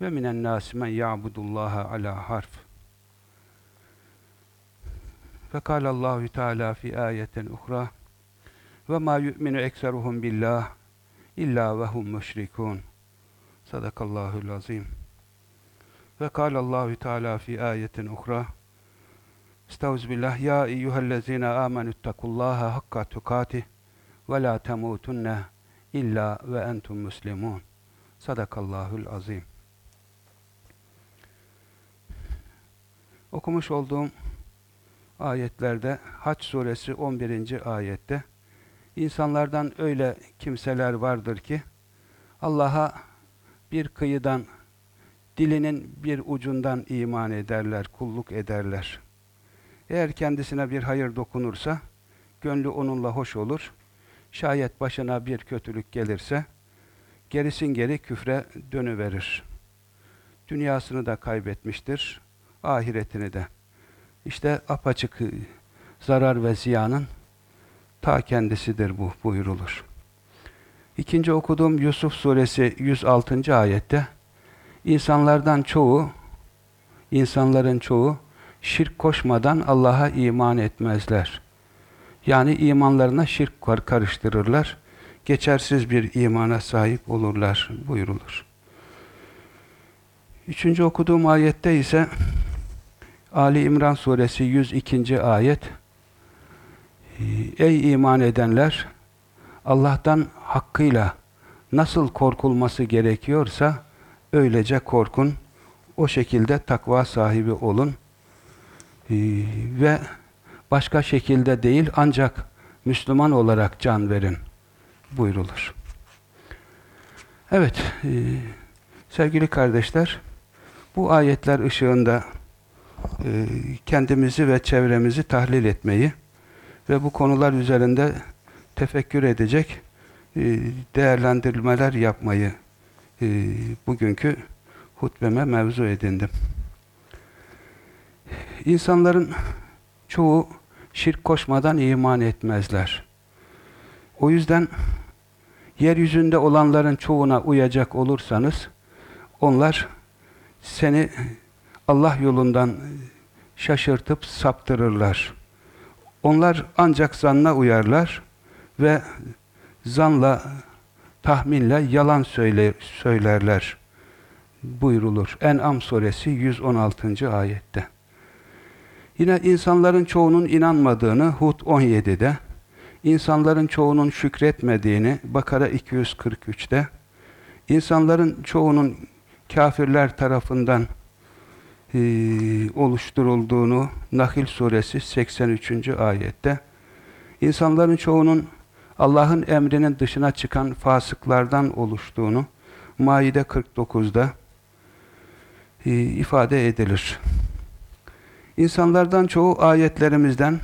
ve minen nas men ya'budullaha ala harf. Fekal Allahu Teala fi ayetin uhra ve ma yu'minu ekseruhum billah illa ve hum müşrikun. Sadakallahul azim. Ve kâle Allahu Teala fi ayetin uhra Estağfirullah ya eyyühellezine amenüttekullaha hakka tukatih ve la temutunne illa ve entum muslimun. Sadakallahul azim. Okumuş olduğum ayetlerde Haç suresi 11. ayette insanlardan öyle kimseler vardır ki Allah'a bir kıyıdan dilinin bir ucundan iman ederler, kulluk ederler. Eğer kendisine bir hayır dokunursa gönlü onunla hoş olur. Şayet başına bir kötülük gelirse gerisin geri küfre dönüverir. Dünyasını da kaybetmiştir, ahiretini de. İşte apaçık zarar ve ziyanın ta kendisidir bu buyurulur. İkinci okuduğum Yusuf suresi 106. ayette insanlardan çoğu insanların çoğu şirk koşmadan Allah'a iman etmezler. Yani imanlarına şirk karıştırırlar. Geçersiz bir imana sahip olurlar buyurulur. Üçüncü okuduğum ayette ise Ali İmran suresi 102. ayet Ey iman edenler! Allah'tan hakkıyla nasıl korkulması gerekiyorsa öylece korkun. O şekilde takva sahibi olun. Ve başka şekilde değil ancak Müslüman olarak can verin buyrulur. Evet, sevgili kardeşler, bu ayetler ışığında kendimizi ve çevremizi tahlil etmeyi ve bu konular üzerinde tefekkür edecek değerlendirmeler yapmayı bugünkü hutbeme mevzu edindim. İnsanların çoğu şirk koşmadan iman etmezler. O yüzden yeryüzünde olanların çoğuna uyacak olursanız onlar seni Allah yolundan şaşırtıp saptırırlar. Onlar ancak zanna uyarlar ve zanla, tahminle yalan söyler, söylerler buyrulur. En'am suresi 116. ayette. Yine insanların çoğunun inanmadığını Hud 17'de, insanların çoğunun şükretmediğini Bakara 243'te, insanların çoğunun kafirler tarafından e, oluşturulduğunu Nahil suresi 83. ayette, insanların çoğunun Allah'ın emrinin dışına çıkan fasıklardan oluştuğunu Maide 49'da e, ifade edilir. İnsanlardan çoğu ayetlerimizden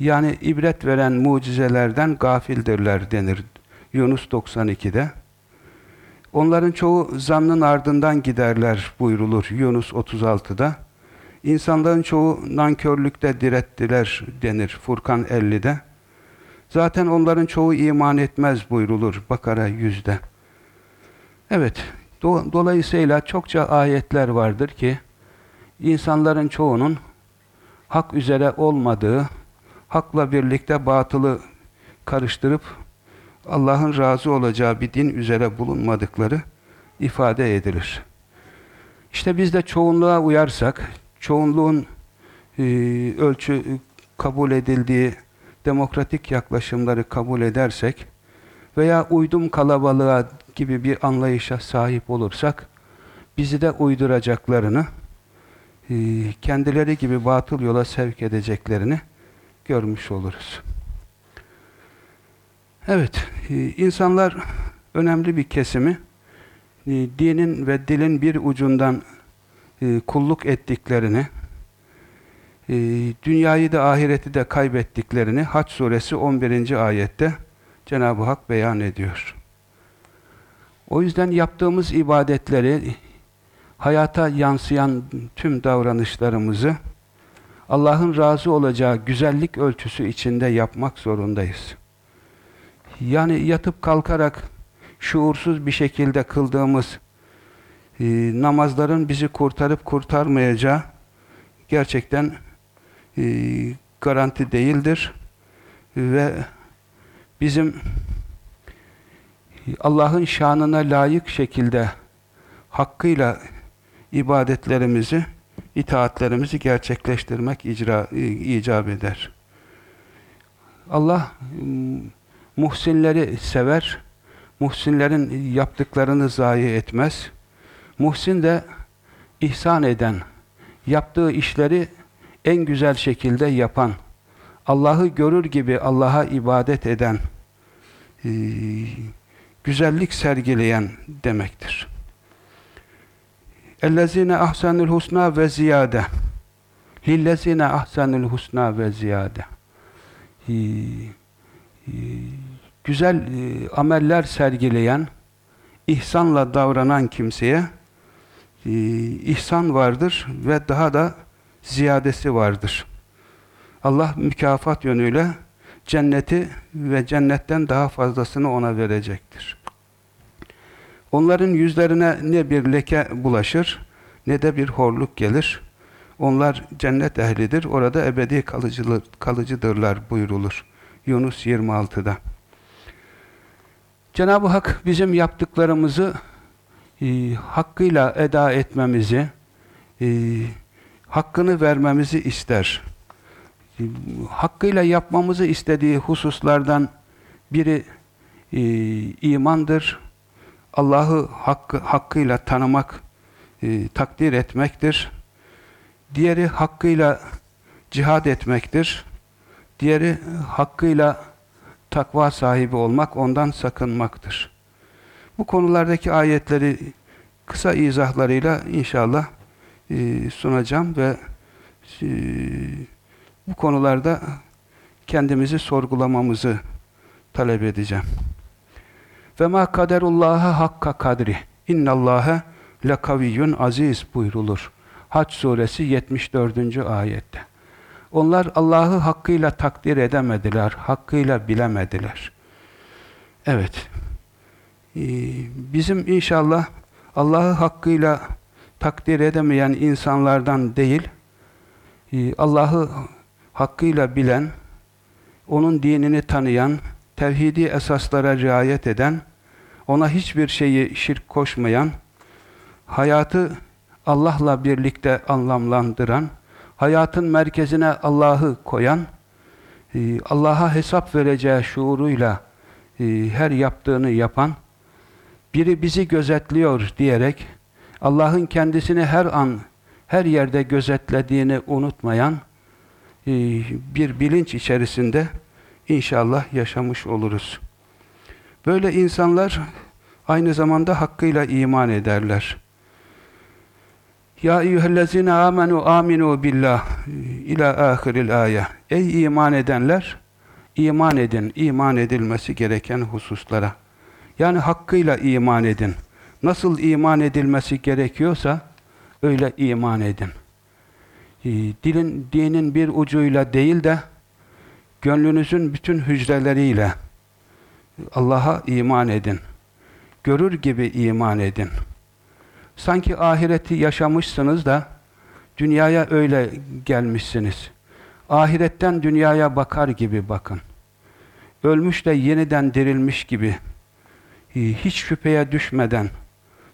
yani ibret veren mucizelerden gafildirler denir Yunus 92'de. Onların çoğu zannın ardından giderler buyrulur Yunus 36'da. İnsanların çoğu nankörlükte direttiler denir Furkan 50'de. Zaten onların çoğu iman etmez buyrulur Bakara 100'de. Evet, do dolayısıyla çokça ayetler vardır ki insanların çoğunun hak üzere olmadığı, hakla birlikte batılı karıştırıp Allah'ın razı olacağı bir din üzere bulunmadıkları ifade edilir. İşte biz de çoğunluğa uyarsak, çoğunluğun e, ölçü kabul edildiği demokratik yaklaşımları kabul edersek veya uydum kalabalığa gibi bir anlayışa sahip olursak bizi de uyduracaklarını e, kendileri gibi batıl yola sevk edeceklerini görmüş oluruz. Evet, e, insanlar önemli bir kesimi e, dinin ve dilin bir ucundan kulluk ettiklerini, dünyayı da ahireti de kaybettiklerini Haç suresi 11. ayette Cenab-ı Hak beyan ediyor. O yüzden yaptığımız ibadetleri, hayata yansıyan tüm davranışlarımızı Allah'ın razı olacağı güzellik ölçüsü içinde yapmak zorundayız. Yani yatıp kalkarak şuursuz bir şekilde kıldığımız e, namazların bizi kurtarıp kurtarmayacağı gerçekten e, garanti değildir. Ve bizim Allah'ın şanına layık şekilde hakkıyla ibadetlerimizi, itaatlerimizi gerçekleştirmek icra, icap eder. Allah muhsinleri sever, muhsinlerin yaptıklarını zayi etmez. Muhsin de ihsan eden, yaptığı işleri en güzel şekilde yapan, Allah'ı görür gibi Allah'a ibadet eden, güzellik sergileyen demektir. اَلَّذ۪ينَ ahsanul husna ve ziyade lillezine ahsanul husna ve ziyade güzel e, ameller sergileyen ihsanla davranan kimseye e, ihsan vardır ve daha da ziyadesi vardır. Allah mükafat yönüyle cenneti ve cennetten daha fazlasını ona verecektir. Onların yüzlerine ne bir leke bulaşır, ne de bir horluk gelir. Onlar cennet ehlidir, orada ebedi kalıcıdırlar buyurulur. Yunus 26'da. Cenab-ı Hak bizim yaptıklarımızı e, hakkıyla eda etmemizi, e, hakkını vermemizi ister. E, hakkıyla yapmamızı istediği hususlardan biri e, imandır, Allah'ı hakkı, hakkıyla tanımak, e, takdir etmektir. Diğeri hakkıyla cihad etmektir. Diğeri hakkıyla takva sahibi olmak, ondan sakınmaktır. Bu konulardaki ayetleri kısa izahlarıyla inşallah e, sunacağım ve e, bu konularda kendimizi sorgulamamızı talep edeceğim. Ve ma kaderullaha hakka kadri. İnnallâhe lekaviyyun aziz buyrulur. Haç suresi 74. ayette. Onlar Allah'ı hakkıyla takdir edemediler, hakkıyla bilemediler. Evet. Ee, bizim inşallah Allah'ı hakkıyla takdir edemeyen insanlardan değil, e, Allah'ı hakkıyla bilen, onun dinini tanıyan, tevhidi esaslara riayet eden, ona hiçbir şeyi şirk koşmayan, hayatı Allah'la birlikte anlamlandıran, hayatın merkezine Allah'ı koyan, e, Allah'a hesap vereceği şuuruyla e, her yaptığını yapan, biri bizi gözetliyor diyerek, Allah'ın kendisini her an, her yerde gözetlediğini unutmayan e, bir bilinç içerisinde inşallah yaşamış oluruz. Böyle insanlar aynı zamanda hakkıyla iman ederler. Ya eyyühellezine amenu aminu billah ila ahiril ayet. Ey iman edenler, iman edin, iman edilmesi gereken hususlara. Yani hakkıyla iman edin. Nasıl iman edilmesi gerekiyorsa öyle iman edin. Ee, dilin, dinin bir ucuyla değil de gönlünüzün bütün hücreleriyle Allah'a iman edin. Görür gibi iman edin. Sanki ahireti yaşamışsınız da dünyaya öyle gelmişsiniz. Ahiretten dünyaya bakar gibi bakın. Ölmüş de yeniden dirilmiş gibi hiç şüpheye düşmeden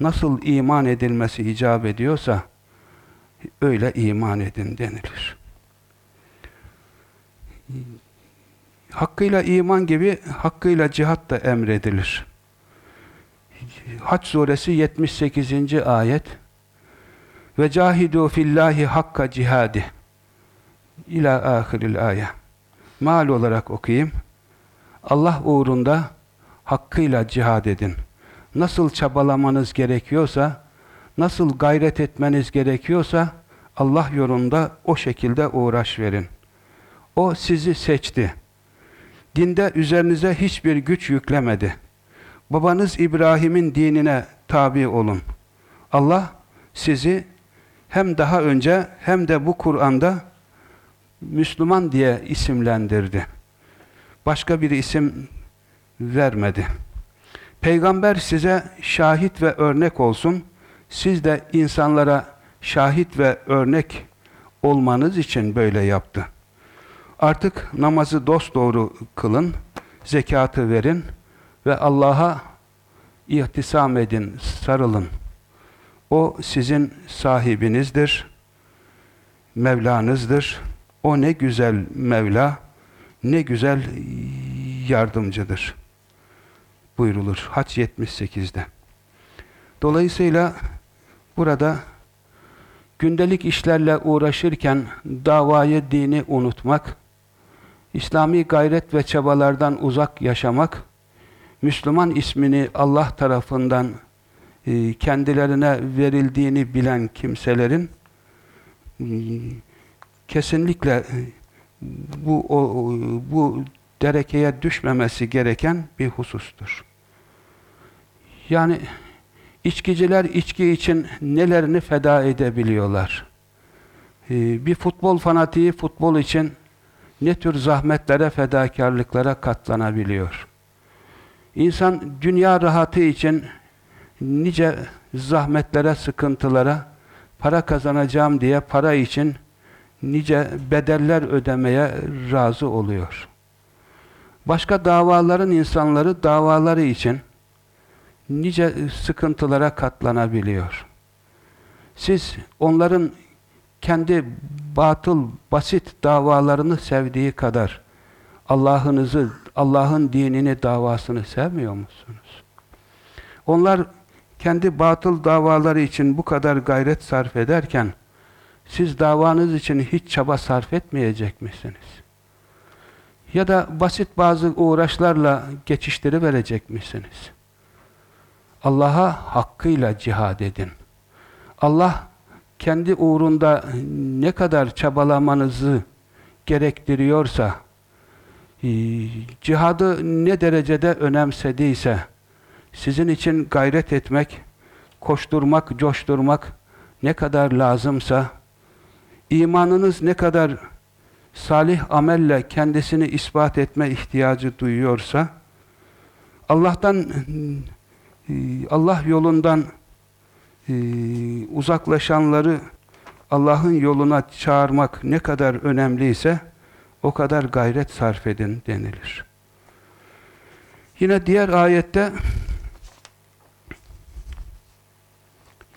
nasıl iman edilmesi icap ediyorsa öyle iman edin denilir. Hakkıyla iman gibi hakkıyla cihat da emredilir. Haç suresi 78. ayet ve cahidu fillahi hakka cihadi ila ahiril ayet. Mal olarak okuyayım. Allah uğrunda hakkıyla cihad edin. Nasıl çabalamanız gerekiyorsa, nasıl gayret etmeniz gerekiyorsa Allah yolunda o şekilde uğraş verin. O sizi seçti. Dinde üzerinize hiçbir güç yüklemedi. Babanız İbrahim'in dinine tabi olun. Allah sizi hem daha önce hem de bu Kur'an'da Müslüman diye isimlendirdi. Başka bir isim vermedi. Peygamber size şahit ve örnek olsun. Siz de insanlara şahit ve örnek olmanız için böyle yaptı. Artık namazı dosdoğru kılın, zekatı verin ve Allah'a ihtisam edin, sarılın. O sizin sahibinizdir, Mevlanızdır. O ne güzel Mevla, ne güzel yardımcıdır. Buyrulur. Haç 78'de. Dolayısıyla burada gündelik işlerle uğraşırken davayı, dini unutmak, İslami gayret ve çabalardan uzak yaşamak, Müslüman ismini Allah tarafından e, kendilerine verildiğini bilen kimselerin e, kesinlikle e, bu o, bu derekeye düşmemesi gereken bir husustur. Yani içkiciler içki için nelerini feda edebiliyorlar. Bir futbol fanatiği futbol için ne tür zahmetlere, fedakarlıklara katlanabiliyor. İnsan dünya rahatı için nice zahmetlere, sıkıntılara, para kazanacağım diye para için nice bedeller ödemeye razı oluyor. Başka davaların insanları davaları için nice sıkıntılara katlanabiliyor. Siz onların kendi batıl, basit davalarını sevdiği kadar Allah'ınızı, Allah'ın dinini, davasını sevmiyor musunuz? Onlar kendi batıl davaları için bu kadar gayret sarf ederken siz davanız için hiç çaba sarf etmeyecek misiniz? Ya da basit bazı uğraşlarla geçiştiriverecek misiniz? Allah'a hakkıyla cihad edin. Allah kendi uğrunda ne kadar çabalamanızı gerektiriyorsa, cihadı ne derecede önemsediyse, sizin için gayret etmek, koşturmak, coşturmak ne kadar lazımsa, imanınız ne kadar salih amelle kendisini ispat etme ihtiyacı duyuyorsa, Allah'tan, e, Allah yolundan e, uzaklaşanları Allah'ın yoluna çağırmak ne kadar önemliyse o kadar gayret sarf edin denilir. Yine diğer ayette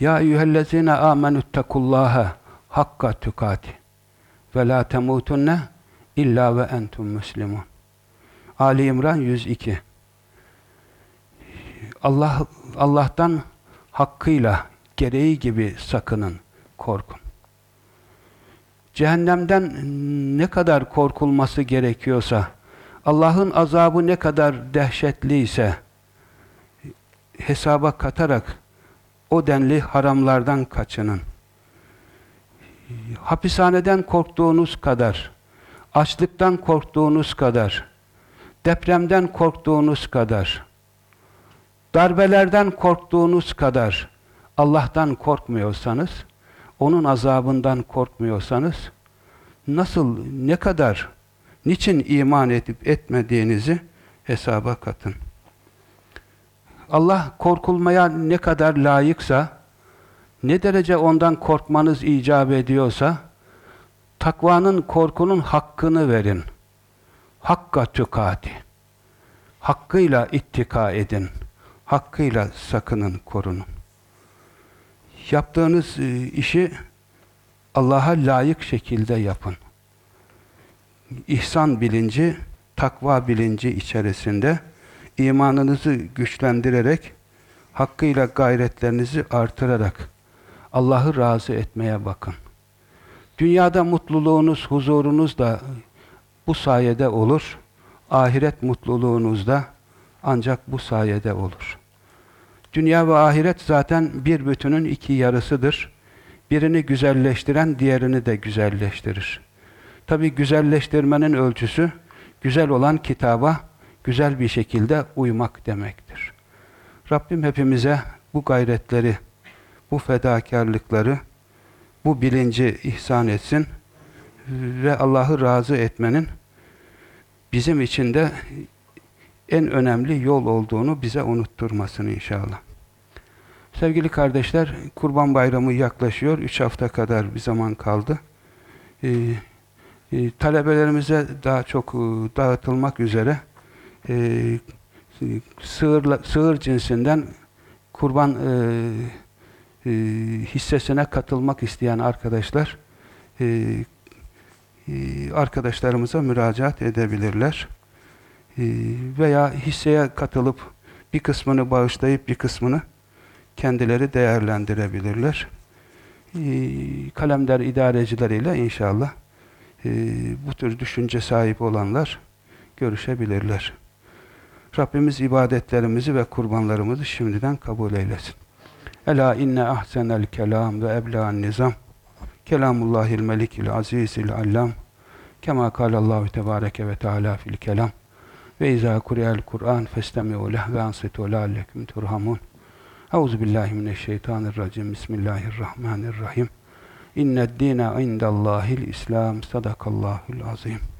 Ya eyyühellezine amenüttekullaha hakka tükati ve la temutunne illa ve entum müslimun. Ali İmran 102 Allah Allah'tan hakkıyla gereği gibi sakının, korkun. Cehennemden ne kadar korkulması gerekiyorsa, Allah'ın azabı ne kadar dehşetliyse, hesaba katarak o denli haramlardan kaçının. Hapishaneden korktuğunuz kadar, açlıktan korktuğunuz kadar, depremden korktuğunuz kadar, darbelerden korktuğunuz kadar, Allah'tan korkmuyorsanız, onun azabından korkmuyorsanız, nasıl, ne kadar, niçin iman edip etmediğinizi hesaba katın. Allah korkulmaya ne kadar layıksa, ne derece ondan korkmanız icap ediyorsa, takvanın, korkunun hakkını verin. Hakka tükati. Hakkıyla ittika edin. Hakkıyla sakının, korunun yaptığınız e, işi Allah'a layık şekilde yapın. ihsan bilinci, takva bilinci içerisinde imanınızı güçlendirerek, hakkıyla gayretlerinizi artırarak Allah'ı razı etmeye bakın. Dünyada mutluluğunuz, huzurunuz da bu sayede olur. Ahiret mutluluğunuz da ancak bu sayede olur. Dünya ve ahiret zaten bir bütünün iki yarısıdır. Birini güzelleştiren diğerini de güzelleştirir. Tabi güzelleştirmenin ölçüsü güzel olan kitaba güzel bir şekilde uymak demektir. Rabbim hepimize bu gayretleri, bu fedakarlıkları, bu bilinci ihsan etsin ve Allah'ı razı etmenin bizim için de en önemli yol olduğunu bize unutturmasın inşallah. Sevgili kardeşler, Kurban Bayramı yaklaşıyor. Üç hafta kadar bir zaman kaldı. Ee, e, talebelerimize daha çok e, dağıtılmak üzere e, sığır, sığır cinsinden kurban e, e, hissesine katılmak isteyen arkadaşlar e, e, arkadaşlarımıza müracaat edebilirler. E, veya hisseye katılıp bir kısmını bağışlayıp bir kısmını kendileri değerlendirebilirler. E, kalemder idarecileriyle inşallah e, bu tür düşünce sahip olanlar görüşebilirler. Rabbimiz ibadetlerimizi ve kurbanlarımızı şimdiden kabul eylesin. Ela inne ahsenel kelam ve ebla'n nizam. Kelamullahil melikil azizil allam. Kema kalallahu tebareke ve teala fil kelam. Ve izâ kuriyel Kur'an festemi'u leh ve ansitu leallekum turhamun. Euzu billahi mineşşeytanirracim. Bismillahirrahmanirrahim. İnned dîne indallâhil İslam. Sadakallâhul azîm.